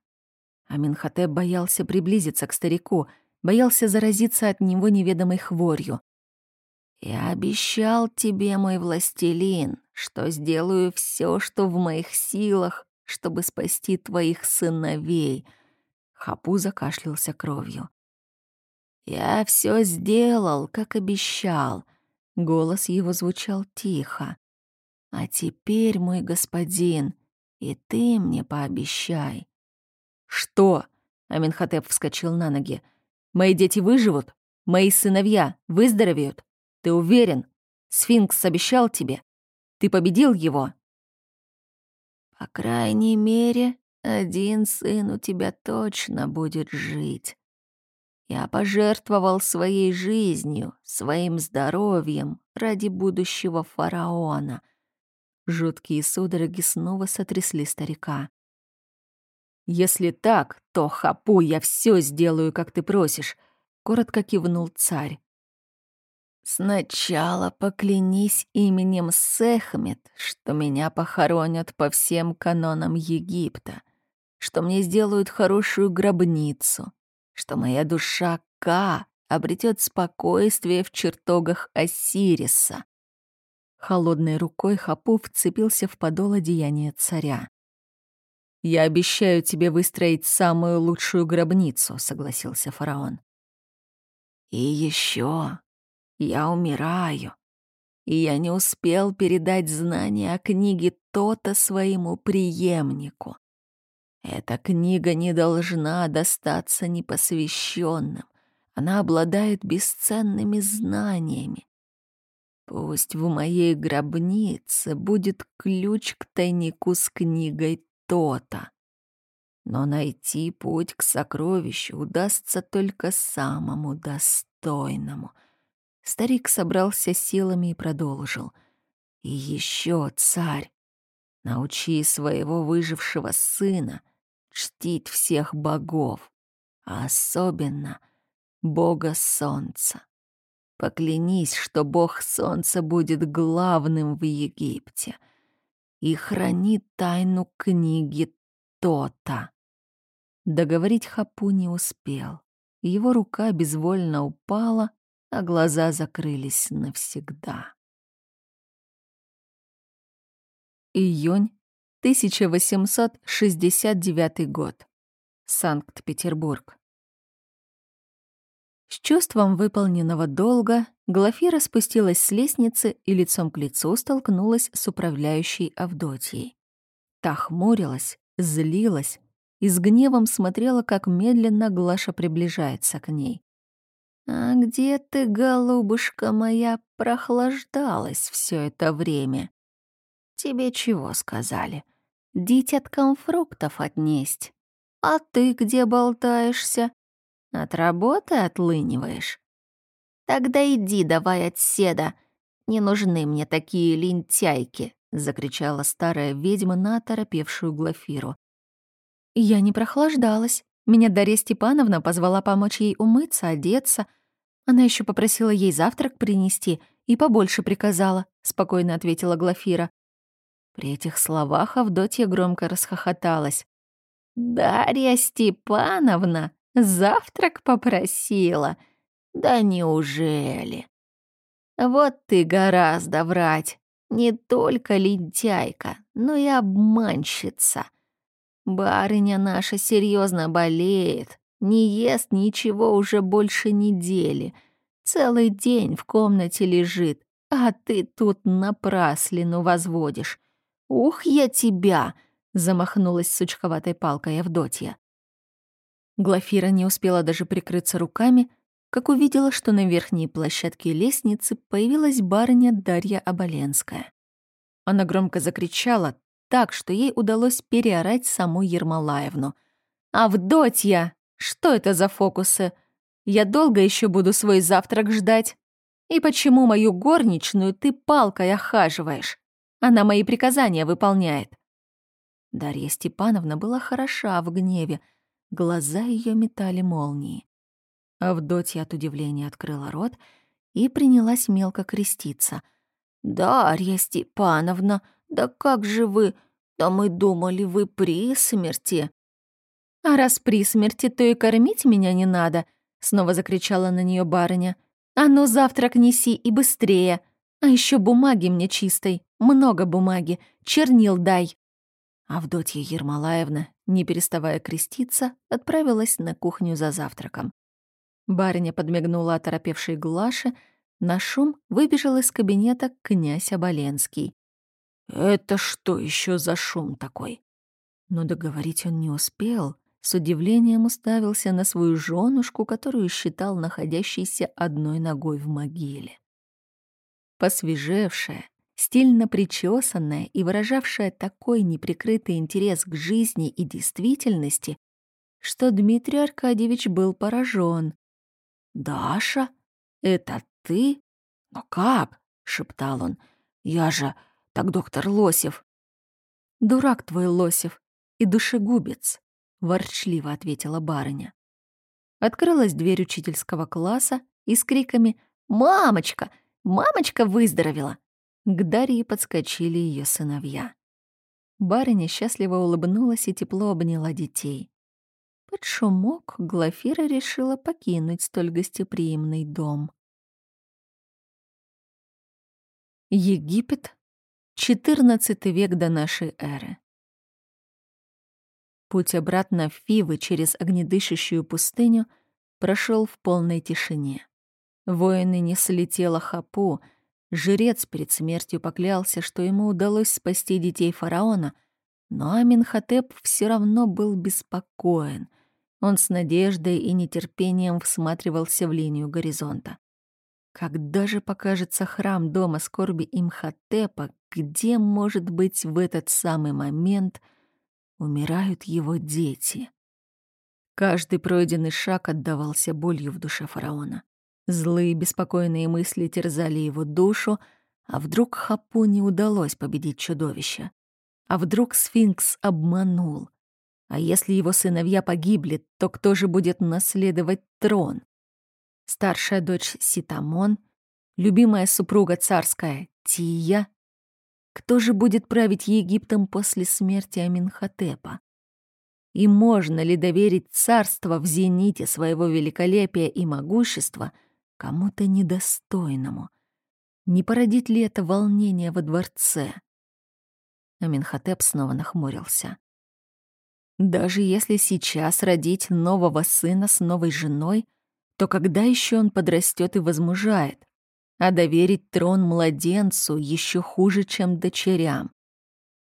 Speaker 1: Аминхотеп боялся приблизиться к старику, боялся заразиться от него неведомой хворью. «Я обещал тебе, мой властелин, что сделаю все, что в моих силах, чтобы спасти твоих сыновей». Хапу закашлялся кровью. «Я все сделал, как обещал». Голос его звучал тихо. «А теперь, мой господин, и ты мне пообещай». «Что?» — Аминхотеп вскочил на ноги. «Мои дети выживут? Мои сыновья выздоровеют? Ты уверен? Сфинкс обещал тебе? Ты победил его?» «По крайней мере, один сын у тебя точно будет жить. Я пожертвовал своей жизнью, своим здоровьем ради будущего фараона». Жуткие судороги снова сотрясли старика. «Если так, то, Хапу, я все сделаю, как ты просишь», — коротко кивнул царь. «Сначала поклянись именем Сехмет, что меня похоронят по всем канонам Египта, что мне сделают хорошую гробницу, что моя душа Ка обретет спокойствие в чертогах Осириса». Холодной рукой Хапу вцепился в подол одеяния царя. «Я обещаю тебе выстроить самую лучшую гробницу», — согласился фараон. «И еще я умираю, и я не успел передать знания о книге то-то своему преемнику. Эта книга не должна достаться непосвященным. Она обладает бесценными знаниями. Пусть в моей гробнице будет ключ к тайнику с книгой то-то. Но найти путь к сокровищу удастся только самому достойному. Старик собрался силами и продолжил. И еще, царь, научи своего выжившего сына чтить всех богов, а особенно бога солнца. Поклянись, что бог солнца будет главным в Египте — и хранит тайну книги то-то. Договорить Хапу не успел. Его рука безвольно упала, а глаза закрылись навсегда. Июнь 1869 год. Санкт-Петербург. С чувством выполненного долга Глафира спустилась с лестницы и лицом к лицу столкнулась с управляющей Авдотьей. Та хмурилась, злилась и с гневом смотрела, как медленно Глаша приближается к ней. «А где ты, голубушка моя, прохлаждалась все это время? Тебе чего сказали? Дитяткам фруктов отнесть. А ты где болтаешься? От работы отлыниваешь? Тогда иди давай отседа. Не нужны мне такие лентяйки, закричала старая ведьма на оторопевшую Глафиру. Я не прохлаждалась. Меня Дарья Степановна позвала помочь ей умыться, одеться. Она еще попросила ей завтрак принести и побольше приказала», — спокойно ответила Глафира. При этих словах Авдотья громко расхохоталась. «Дарья Степановна завтрак попросила. Да неужели? Вот ты гораздо врать. Не только лентяйка, но и обманщица. Барыня наша серьезно болеет, не ест ничего уже больше недели. Целый день в комнате лежит, а ты тут напраслину возводишь. Ух, я тебя!» — замахнулась сучковатой палкой Авдотья. Глафира не успела даже прикрыться руками, как увидела, что на верхней площадке лестницы появилась барыня Дарья Оболенская. Она громко закричала так, что ей удалось переорать саму Ермолаевну. «Авдотья! Что это за фокусы? Я долго еще буду свой завтрак ждать? И почему мою горничную ты палкой охаживаешь? Она мои приказания выполняет». Дарья Степановна была хороша в гневе, глаза ее метали молнии. Авдотья от удивления открыла рот и принялась мелко креститься. «Дарья Степановна, да как же вы? Да мы думали, вы при смерти!» «А раз при смерти, то и кормить меня не надо!» — снова закричала на нее барыня. «А ну, завтрак неси и быстрее! А еще бумаги мне чистой, много бумаги, чернил дай!» Авдотья Ермолаевна, не переставая креститься, отправилась на кухню за завтраком. Барыня подмигнула оторопевшей Глаше, на шум выбежал из кабинета князь Оболенский. «Это что еще за шум такой?» Но договорить он не успел, с удивлением уставился на свою женушку, которую считал находящейся одной ногой в могиле. Посвежевшая, стильно причесанная и выражавшая такой неприкрытый интерес к жизни и действительности, что Дмитрий Аркадьевич был поражен. «Даша, это ты? Но как?» — шептал он. «Я же так доктор Лосев». «Дурак твой Лосев и душегубец», — ворчливо ответила барыня. Открылась дверь учительского класса и с криками «Мамочка! Мамочка выздоровела!» К Дарье подскочили ее сыновья. Барыня счастливо улыбнулась и тепло обняла детей. Под шумок Глафира решила покинуть столь гостеприимный дом. Египет, XIV век до нашей эры. Путь обратно в Фивы через огнедышащую пустыню прошел в полной тишине. Воины несли тело Хапу, Жрец перед смертью поклялся, что ему удалось спасти детей фараона, но Аминхотеп все равно был беспокоен. Он с надеждой и нетерпением всматривался в линию горизонта. Когда же покажется храм дома скорби Имхотепа, где, может быть, в этот самый момент умирают его дети? Каждый пройденный шаг отдавался болью в душе фараона. Злые беспокойные мысли терзали его душу, а вдруг Хапу не удалось победить чудовище? А вдруг сфинкс обманул? А если его сыновья погибли, то кто же будет наследовать трон? Старшая дочь Ситамон, любимая супруга царская Тия. Кто же будет править Египтом после смерти Аминхотепа? И можно ли доверить царство в зените своего великолепия и могущества — кому-то недостойному. Не породит ли это волнение во дворце? Аминхотеп снова нахмурился. Даже если сейчас родить нового сына с новой женой, то когда еще он подрастет и возмужает? А доверить трон младенцу еще хуже, чем дочерям.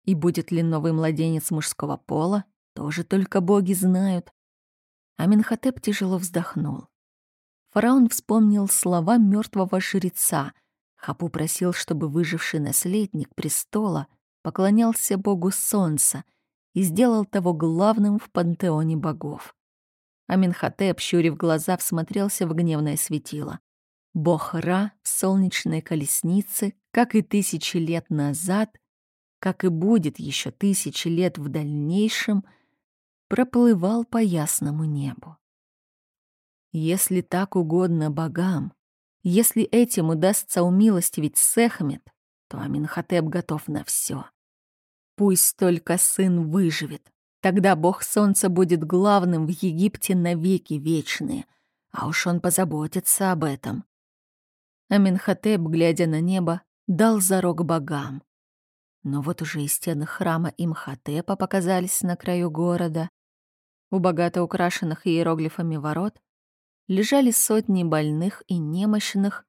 Speaker 1: И будет ли новый младенец мужского пола, тоже только боги знают. Аминхотеп тяжело вздохнул. Фараон вспомнил слова мертвого жреца. Хапу просил, чтобы выживший наследник престола поклонялся богу солнца и сделал того главным в пантеоне богов. Аминхотеп, щурив глаза, всмотрелся в гневное светило. Бог Ра в солнечной колеснице, как и тысячи лет назад, как и будет еще тысячи лет в дальнейшем, проплывал по ясному небу. Если так угодно богам, Если этим удастся умилостивить Сехмет, то Аминхотеп готов на все. Пусть только сын выживет. Тогда бог солнца будет главным в Египте навеки вечные, а уж он позаботится об этом. Аминхотеп, глядя на небо, дал зарок богам. Но вот уже и стены храма Имхотепа показались на краю города. У богато украшенных иероглифами ворот лежали сотни больных и немощных.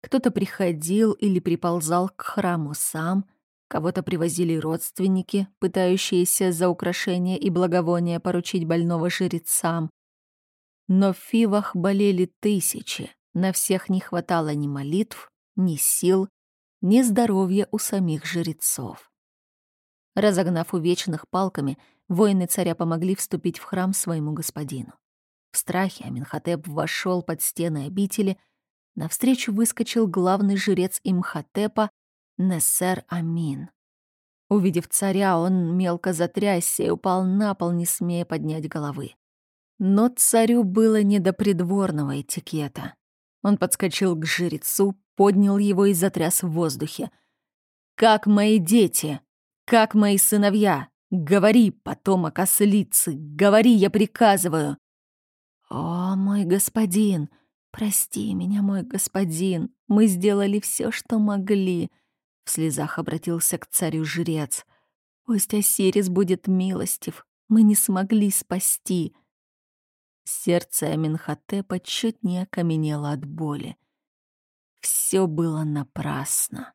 Speaker 1: Кто-то приходил или приползал к храму сам, кого-то привозили родственники, пытающиеся за украшения и благовония поручить больного жрецам. Но в Фивах болели тысячи, на всех не хватало ни молитв, ни сил, ни здоровья у самих жрецов. Разогнав увечных палками, воины царя помогли вступить в храм своему господину. В страхе Аминхотеп вошел под стены обители, навстречу выскочил главный жрец Имхотепа Нессер Амин. Увидев царя, он мелко затрясся и упал на пол, не смея поднять головы. Но царю было не до придворного этикета. Он подскочил к жрецу, поднял его и затряс в воздухе. «Как мои дети! Как мои сыновья! Говори, потомок ослицы! Говори, я приказываю!» «О, мой господин! Прости меня, мой господин! Мы сделали все, что могли!» В слезах обратился к царю жрец. «Пусть Осирис будет милостив. Мы не смогли спасти». Сердце Аминхотепа чуть не окаменело от боли. Все было напрасно.